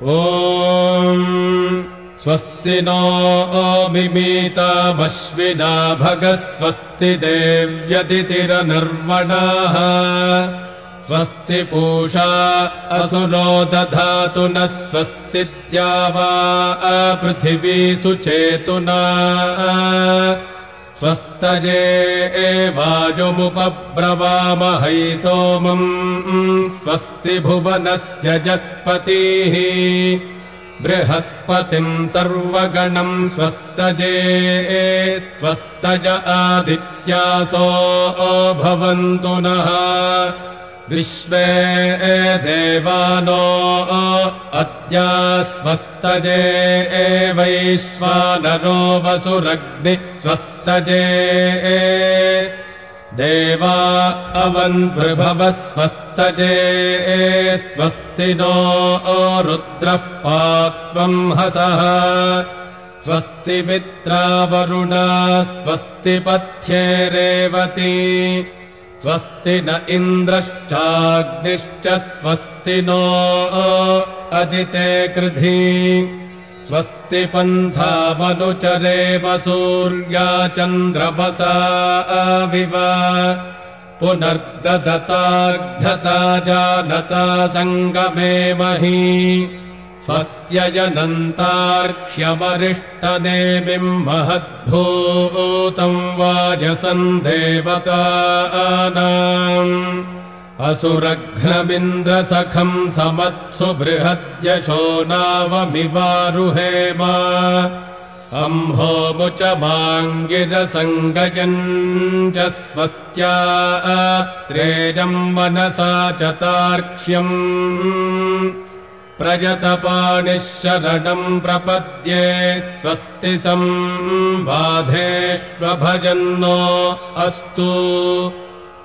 ॐ स्वस्ति नो मिमीतामश्विना भगस्वस्ति देव्यदितिरनर्मणाः स्वस्ति पूषा असुरो दधातु न स्वस्तित्या वा पृथिवी सुचेतुना स्वस्तये एवायुमुपब्रवामहै सोमम् स्वस्ति भुवनस्य जस्पतिः बृहस्पतिम् सर्वगणम् स्वस्तजे स्वस्तज आदित्यासो भवन्तु नः विश्वे देवानो अद्या स्वस्तजे एवैश्वानरो वसुरग्नि स्वस्तजे देवा अवन्वृभवः स्वस्तजे स्वस्ति नो रुद्रः पात्वम् हसः। स्वस्ति मित्रावरुणा स्वस्ति पथ्ये रेवती स्वस्ति न इन्द्रश्चाग्निश्च स्वस्ति नो अदिते कृधि। स्वस्ति पन्थामनुचरेव सूर्या चन्द्रमसा अविव। पुनर्ददताग्धता जानता सङ्गमे मही स्वस्त्यजनन्तार्क्ष्यवरिष्टनेमिम् महद्भूतम् वाजसम् देवतानाम् असुरघ्नमिन्द्रसखम् समत्सु बृहद्यशो नावमिवारुहेम अम्भोमुच माङ्गिरसङ्गजम् च स्वस्त्या त्रेजम् मनसा च तार्क्ष्यम्। प्रजतपाणिः शरणम् प्रपद्ये स्वस्ति संबाधेष्वभजन्नो अस्तु